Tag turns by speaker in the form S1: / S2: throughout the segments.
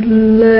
S1: بالله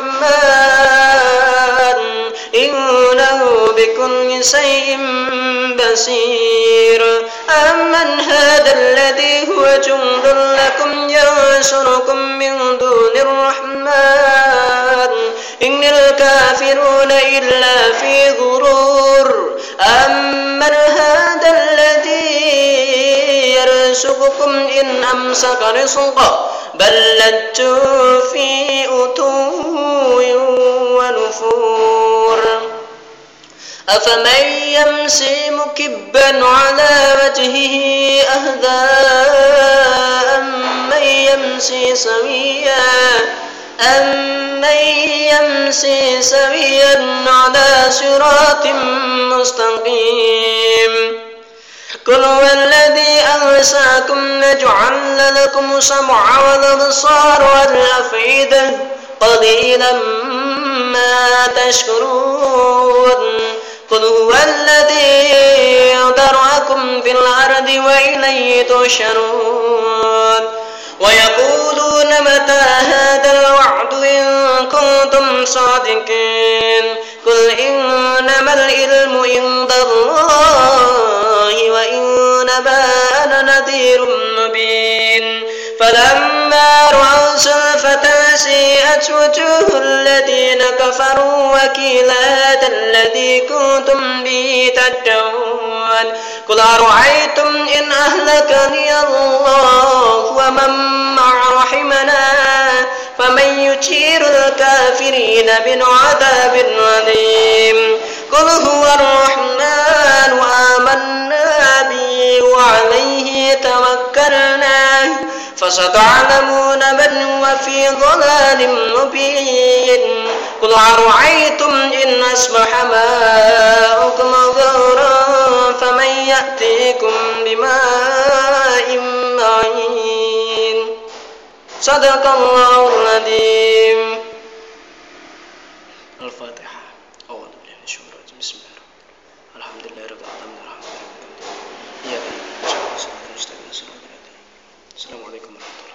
S1: الرحمن. إنه
S2: بكل شيء بصير. أمن هذا الذي هو جند لكم ينشركم من دون الرحمن. إن الكافرون إلا في غرور. أمن هذا الذي يرزقكم إن أمسك رزقه. بل لجوا في أتو ونفور. أفمن يمشي مكبا على وجهه أهدى أمن يمشي سويا؟ أمن يمشي سويا على صراط مستقيم؟ قل هو الذي أنساكم نجعل لكم سمع والأبصار والأفئدة قليلا ما تشكرون قل هو الذي ذرأكم في الأرض وإليه تحشرون ويقولون متى هذا الوعد إن كنتم صادقين قل إنما العلم عند الله وإنما أنا نذير مبين. فلما رأوا زلفة سيئت وجوه الذين كفروا وكيل هذا الذي كنتم به تدعون. قل أرأيتم إن أهلكني الله ومن مع رحمنا؟ فمن يجير الكافرين من عذاب أليم. قل هو الرحمن آمنا. به وعليه توكلنا فستعلمون من هو في ضلال مبين. قل أرأيتم إن أصبح ماؤكم غورا فمن يأتيكم بماء معين. صدق الله العظيم الفاتحة أعوذ بالله من الشيطان الرجيم بسم الله الرحمن الرحيم الحمد لله رب العالمين الرحمن الرحيم إياك نعبد وإياك نستعين صراط المستقيم السلام عليكم ورحمة الله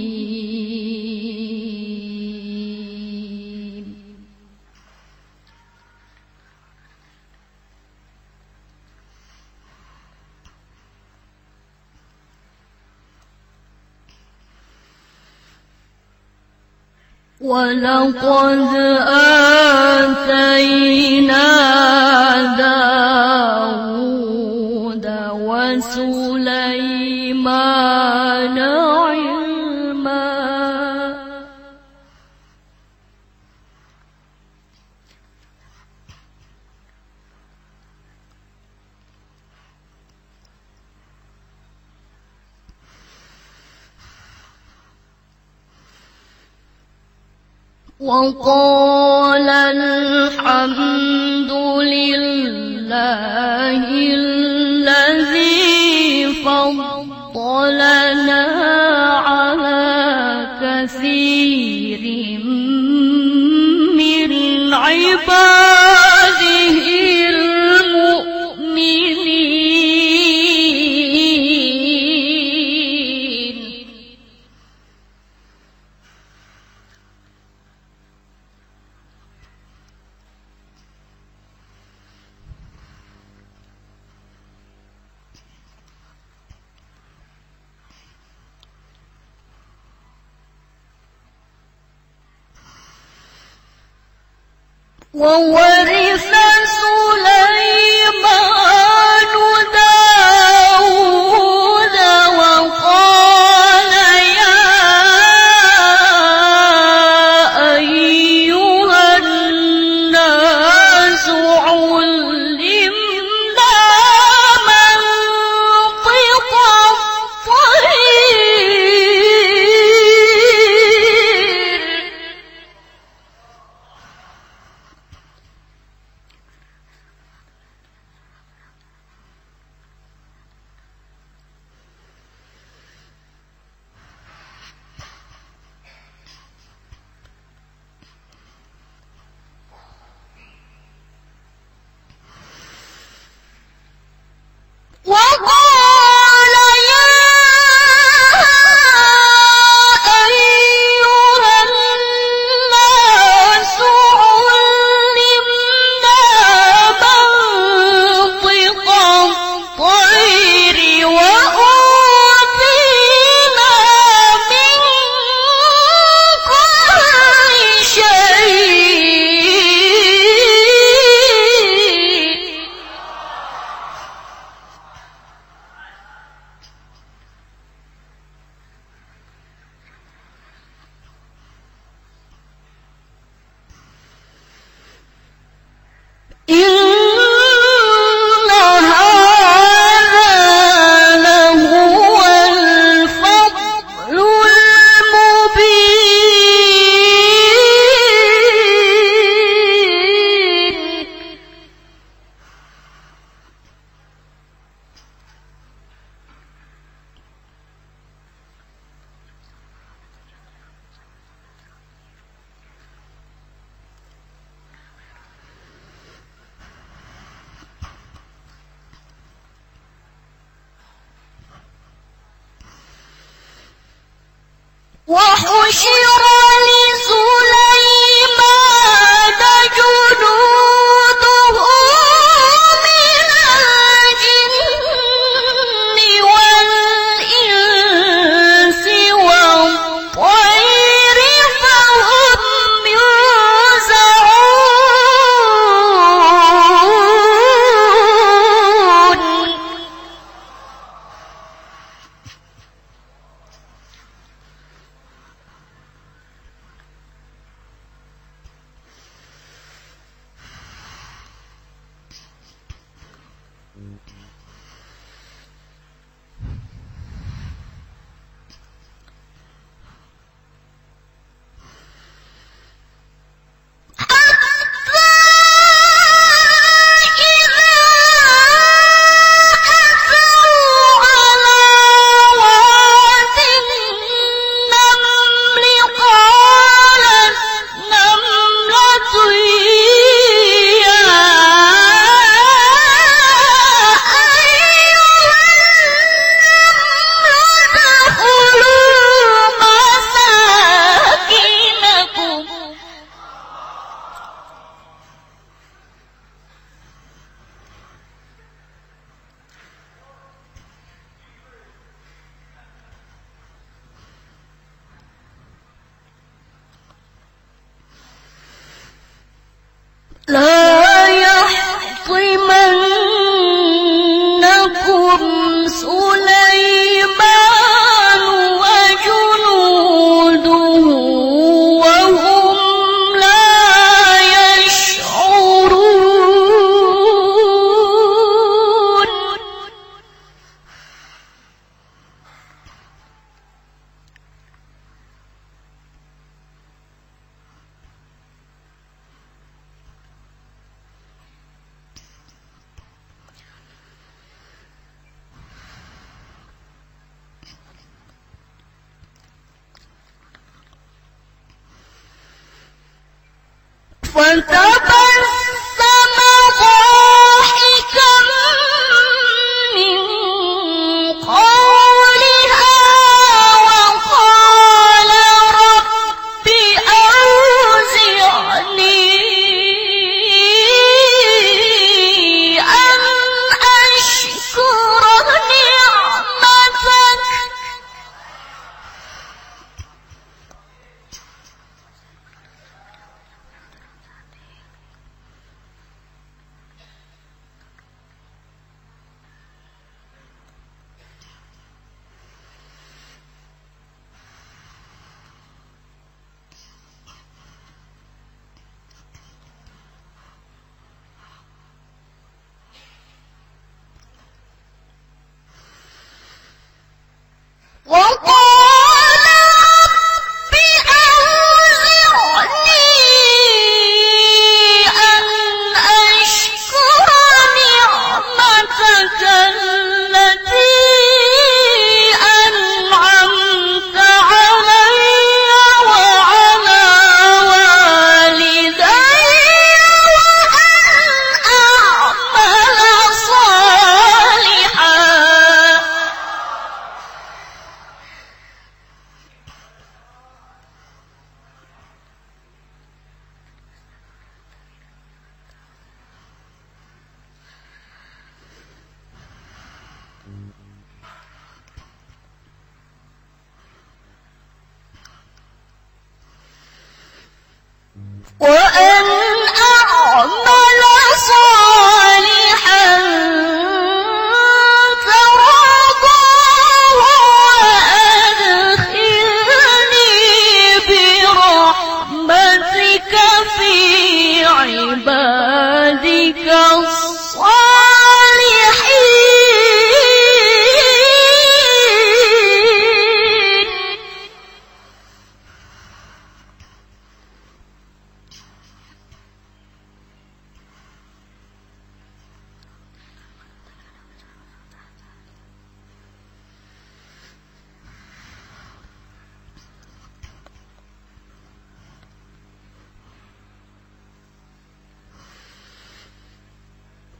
S1: ولقد آتينا داود وسليمان وقال الحمد لله الذي فضلنا على وورث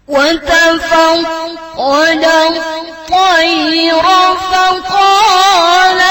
S1: وتفقد الطير فقال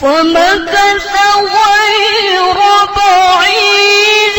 S3: فمكث غير بعيد.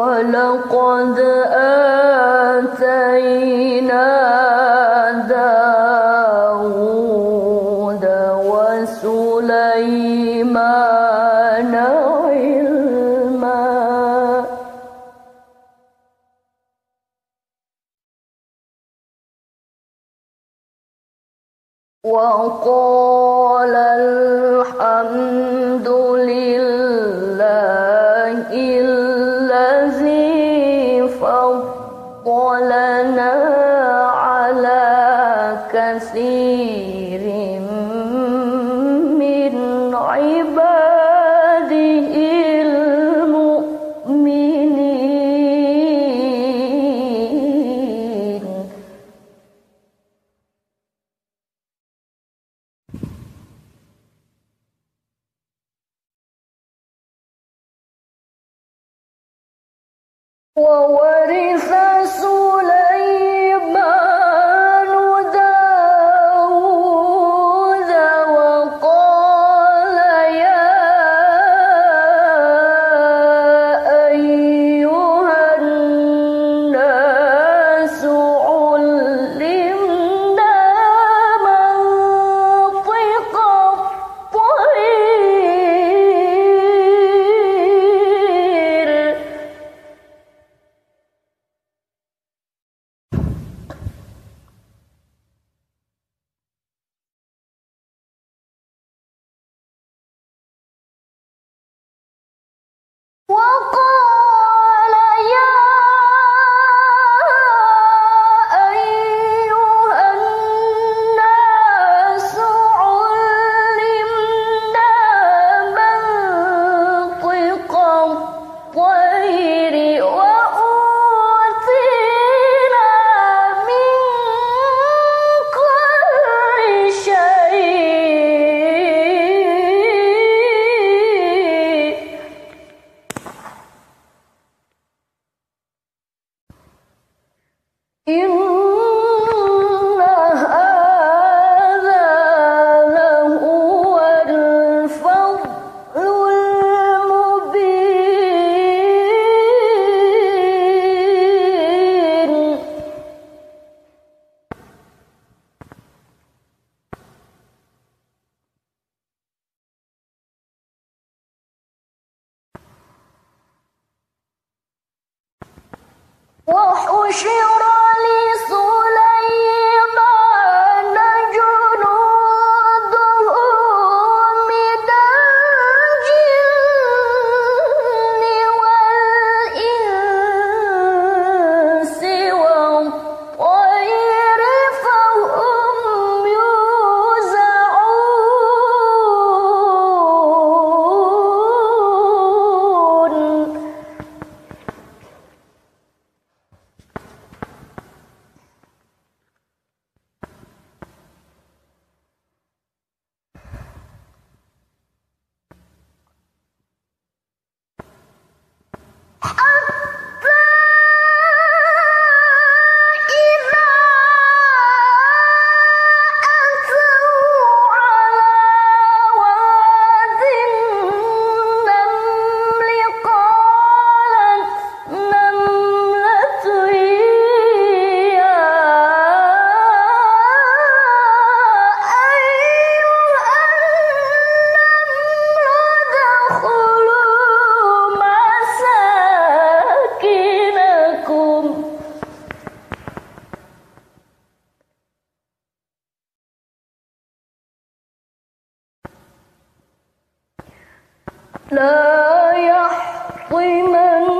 S1: ولقد آه لا يحطمنكم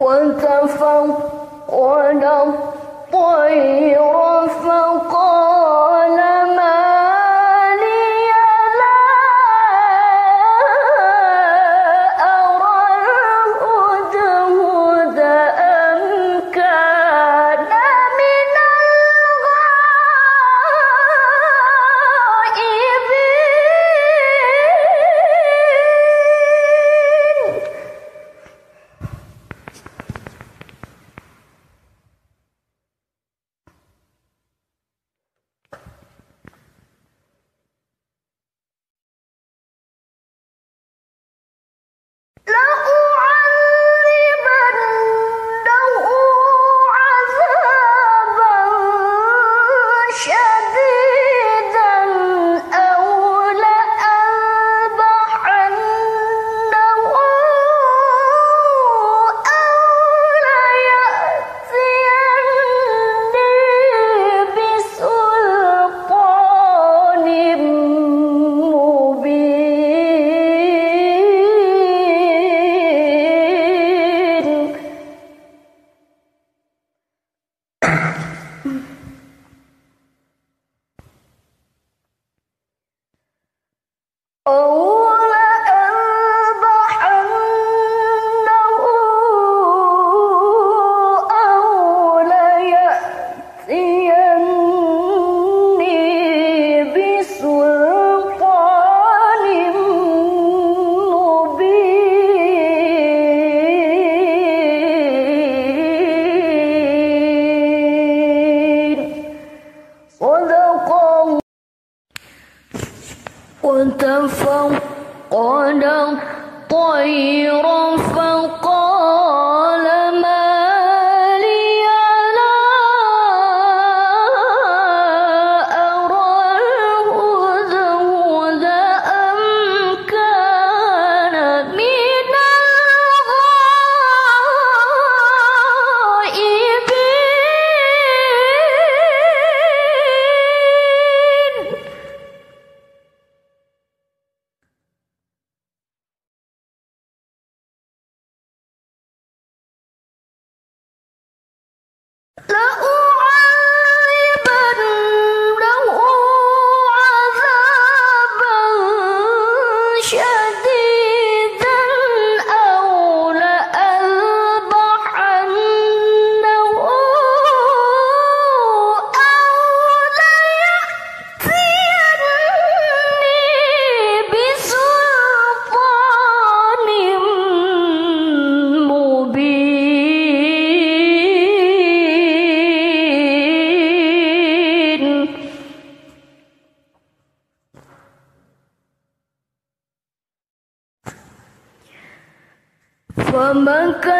S1: وتفقد الطير فقال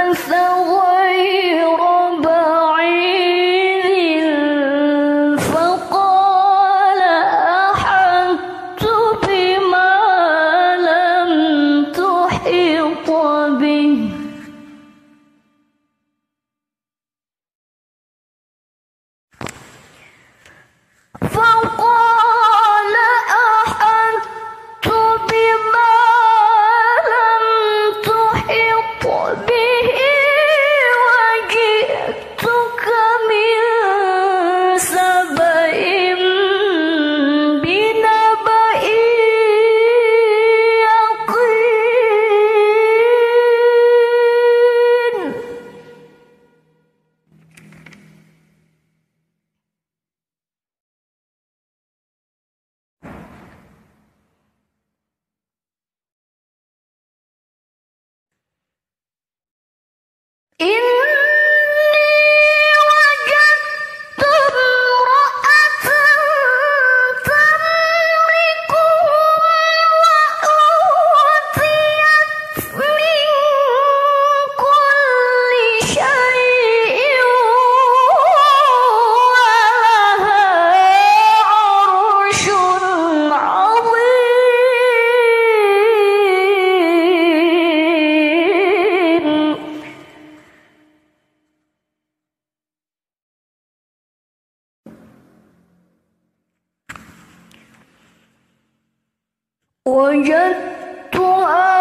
S1: فمكث 人多恩